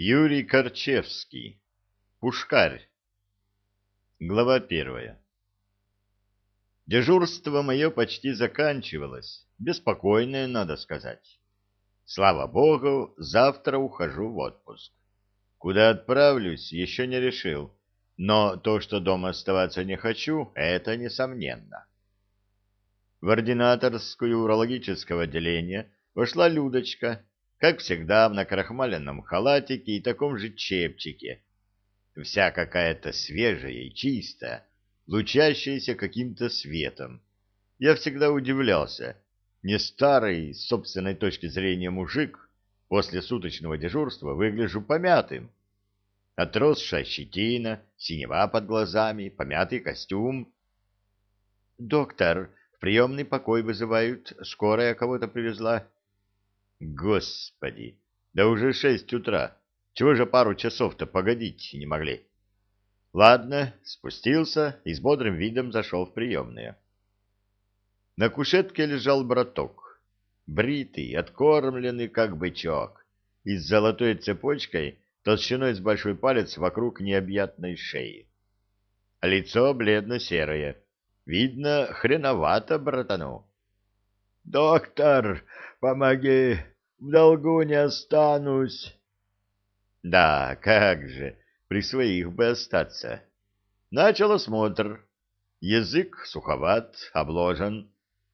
Юрий Корчевский. Пушкарь. Глава первая. Дежурство мое почти заканчивалось. Беспокойное, надо сказать. Слава богу, завтра ухожу в отпуск. Куда отправлюсь, еще не решил. Но то, что дома оставаться не хочу, это несомненно. В ординаторскую урологического отделения вошла Людочка, как всегда в накрахмаленном халатике и таком же чепчике. Вся какая-то свежая и чистая, лучащаяся каким-то светом. Я всегда удивлялся. Не старый, с собственной точки зрения мужик, после суточного дежурства выгляжу помятым. Отросшая щетина, синева под глазами, помятый костюм. «Доктор, в приемный покой вызывают, скорая кого-то привезла». Господи, да уже шесть утра. Чего же пару часов-то погодить не могли? Ладно, спустился и с бодрым видом зашел в приемную. На кушетке лежал браток, бритый, откормленный как бычок, и с золотой цепочкой толщиной с большой палец вокруг необъятной шеи. Лицо бледно-серое. Видно, хреновато братану. «Доктор, помоги, в долгу не останусь». Да, как же, при своих бы остаться. Начал осмотр. Язык суховат, обложен.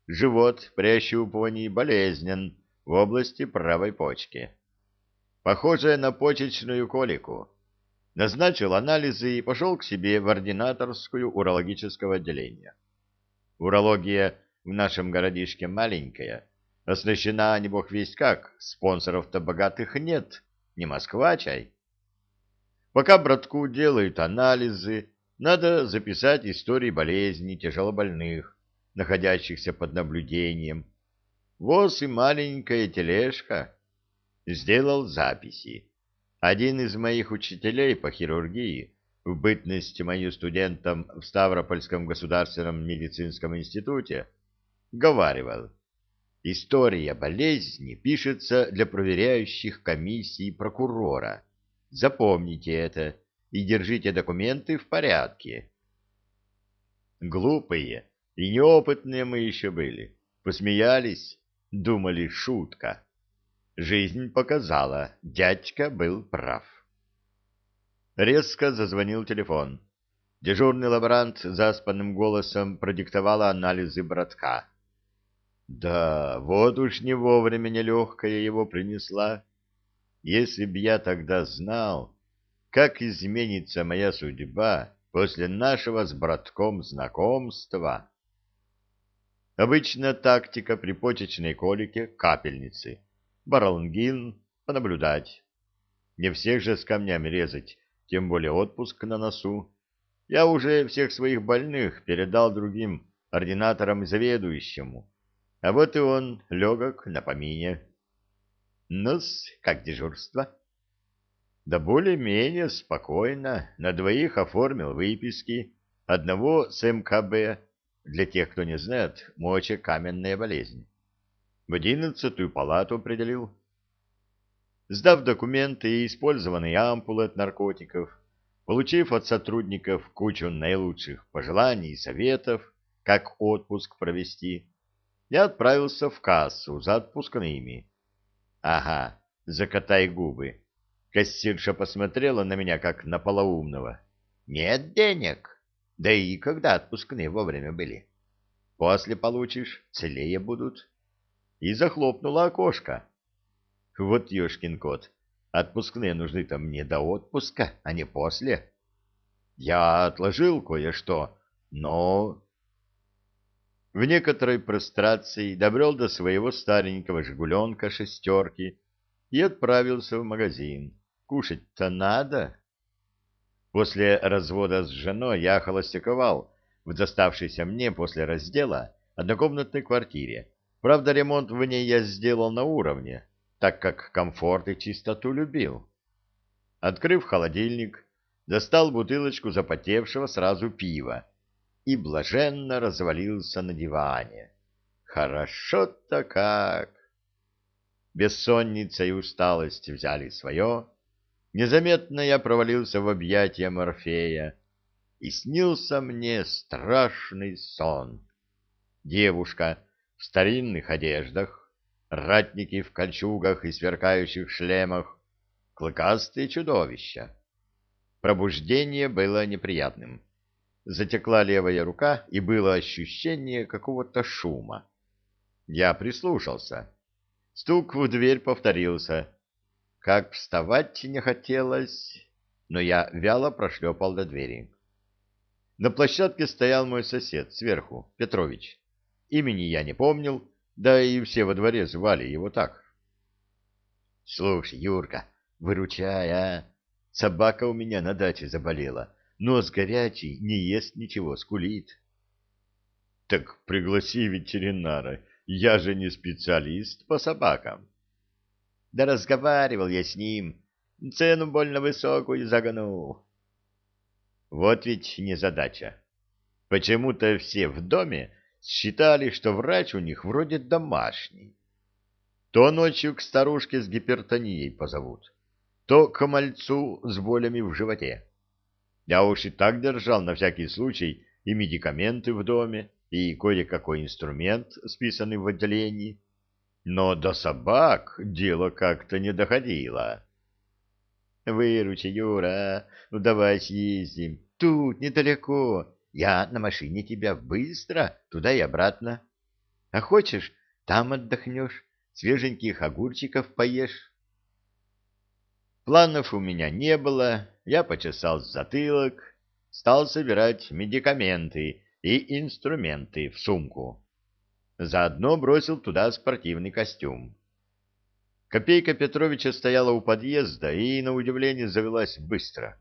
Живот при ощупывании болезнен в области правой почки. Похоже на почечную колику. Назначил анализы и пошел к себе в ординаторскую урологического отделения. Урология в нашем городишке маленькая, оснащена не бог весть как, спонсоров-то богатых нет, не Москва чай. Пока братку делают анализы, надо записать истории болезней тяжелобольных, находящихся под наблюдением. Воз и маленькая тележка. Сделал записи. Один из моих учителей по хирургии в бытности мою студентом в Ставропольском государственном медицинском институте говаривал, история болезни пишется для проверяющих комиссий прокурора. Запомните это и держите документы в порядке. Глупые и неопытные мы еще были. Посмеялись, думали шутка. Жизнь показала, дядька был прав. Резко зазвонил телефон. Дежурный лаборант заспанным голосом продиктовал анализы братка. Да, вот уж не вовремя нелегкая его принесла. Если б я тогда знал, как изменится моя судьба после нашего с братком знакомства. Обычно тактика при почечной колике — капельницы, баралангин — понаблюдать. Не всех же с камнями резать, тем более отпуск на носу. Я уже всех своих больных передал другим ординаторам и заведующему а вот и он, легок на помине. Ну-с, как дежурство? Да более-менее спокойно. На двоих оформил выписки. Одного с МКБ. Для тех, кто не знает, мочекаменная болезнь. В одиннадцатую палату определил. Сдав документы и использованные ампулы от наркотиков, получив от сотрудников кучу наилучших пожеланий и советов, как отпуск провести, я отправился в кассу за отпускными. Ага, закатай губы. Кассирша посмотрела на меня, как на полоумного. Нет денег. Да и когда отпускные вовремя были? После получишь, целее будут. И захлопнула окошко. Вот ёшкин кот. Отпускные нужны-то мне до отпуска, а не после. Я отложил кое-что, но в некоторой прострации добрел до своего старенького «Жигуленка» шестерки и отправился в магазин. Кушать-то надо. После развода с женой я холостяковал в доставшейся мне после раздела однокомнатной квартире. Правда, ремонт в ней я сделал на уровне, так как комфорт и чистоту любил. Открыв холодильник, достал бутылочку запотевшего сразу пива и блаженно развалился на диване. Хорошо-то как! Бессонница и усталость взяли свое. Незаметно я провалился в объятия Морфея, и снился мне страшный сон. Девушка в старинных одеждах, ратники в кольчугах и сверкающих шлемах, клыкастые чудовища. Пробуждение было неприятным. Затекла левая рука, и было ощущение какого-то шума. Я прислушался. Стук в дверь повторился. Как вставать не хотелось, но я вяло прошлепал до двери. На площадке стоял мой сосед сверху, Петрович. Имени я не помнил, да и все во дворе звали его так. — Слушай, Юрка, выручай, а! Собака у меня на даче заболела. Нос горячий, не ест ничего, скулит. — Так пригласи ветеринара. Я же не специалист по собакам. Да разговаривал я с ним, цену больно высокую загнул. Вот ведь незадача. Почему-то все в доме считали, что врач у них вроде домашний. То ночью к старушке с гипертонией позовут, то к мальцу с болями в животе. Я уж и так держал на всякий случай и медикаменты в доме, и кое-какой инструмент, списанный в отделении, но до собак дело как-то не доходило. Выручи, Юра, ну давай съездим. Тут недалеко. Я на машине тебя быстро туда и обратно. А хочешь, там отдохнешь, свеженьких огурчиков поешь. Планов у меня не было, я почесал затылок, стал собирать медикаменты и инструменты в сумку. Заодно бросил туда спортивный костюм. Копейка Петровича стояла у подъезда и, на удивление, завелась быстро.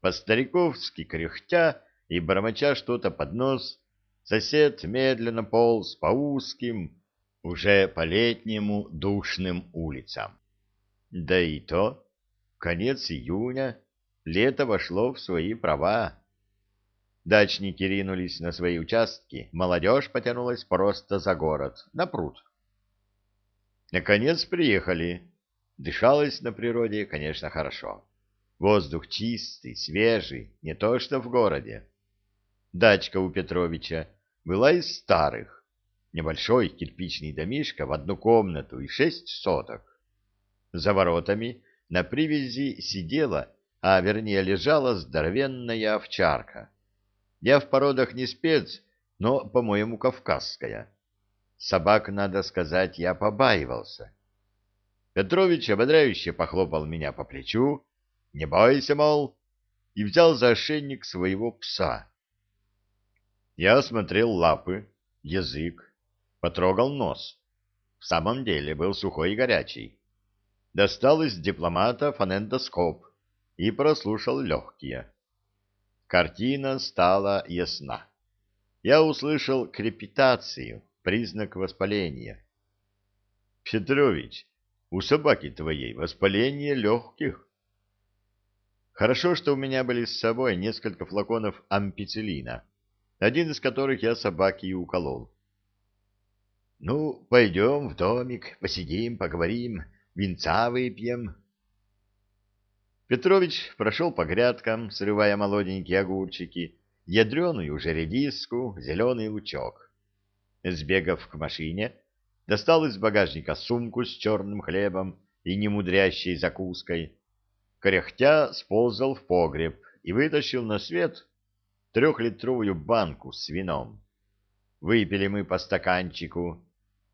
По-стариковски кряхтя и бормоча что-то под нос, сосед медленно полз по узким, уже по-летнему душным улицам. Да и то, конец июня, лето вошло в свои права. Дачники ринулись на свои участки, молодежь потянулась просто за город, на пруд. Наконец приехали. Дышалось на природе, конечно, хорошо. Воздух чистый, свежий, не то что в городе. Дачка у Петровича была из старых. Небольшой кирпичный домишко в одну комнату и шесть соток. За воротами на привязи сидела, а вернее лежала здоровенная овчарка я в породах не спец, но, по-моему, кавказская. Собак, надо сказать, я побаивался. Петрович ободряюще похлопал меня по плечу, не бойся, мол, и взял за ошейник своего пса. Я осмотрел лапы, язык, потрогал нос. В самом деле был сухой и горячий. Достал из дипломата фонендоскоп и прослушал легкие. Картина стала ясна. Я услышал крепитацию, признак воспаления. Петрович, у собаки твоей воспаление легких. Хорошо, что у меня были с собой несколько флаконов ампицилина, один из которых я собаке и уколол. Ну, пойдем в домик, посидим, поговорим, винца выпьем, Петрович прошел по грядкам, срывая молоденькие огурчики, ядреную уже редиску, зеленый лучок. Сбегав к машине, достал из багажника сумку с черным хлебом и немудрящей закуской. Кряхтя сползал в погреб и вытащил на свет трехлитровую банку с вином. Выпили мы по стаканчику.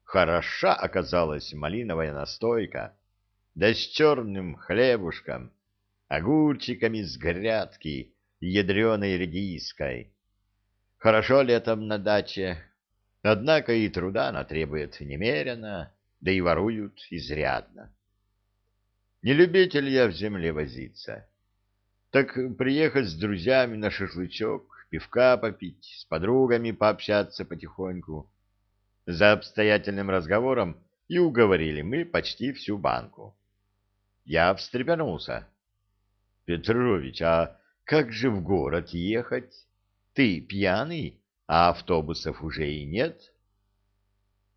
Хороша оказалась малиновая настойка, да с черным хлебушком огурчиками с грядки и ядреной редиской. Хорошо летом на даче, однако и труда она требует немерено, да и воруют изрядно. Не любитель я в земле возиться. Так приехать с друзьями на шашлычок, пивка попить, с подругами пообщаться потихоньку. За обстоятельным разговором и уговорили мы почти всю банку. Я встрепенулся. Петрович, а как же в город ехать? Ты пьяный, а автобусов уже и нет?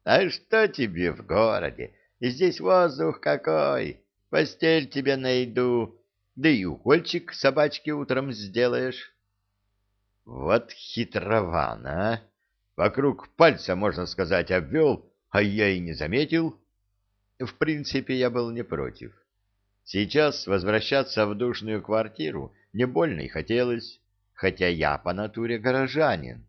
А что тебе в городе? Здесь воздух какой! Постель тебе найду, да и укольчик собачке утром сделаешь. Вот хитрован, а! Вокруг пальца, можно сказать, обвел, а я и не заметил. В принципе, я был не против. Сейчас возвращаться в душную квартиру не больно и хотелось, хотя я по натуре горожанин.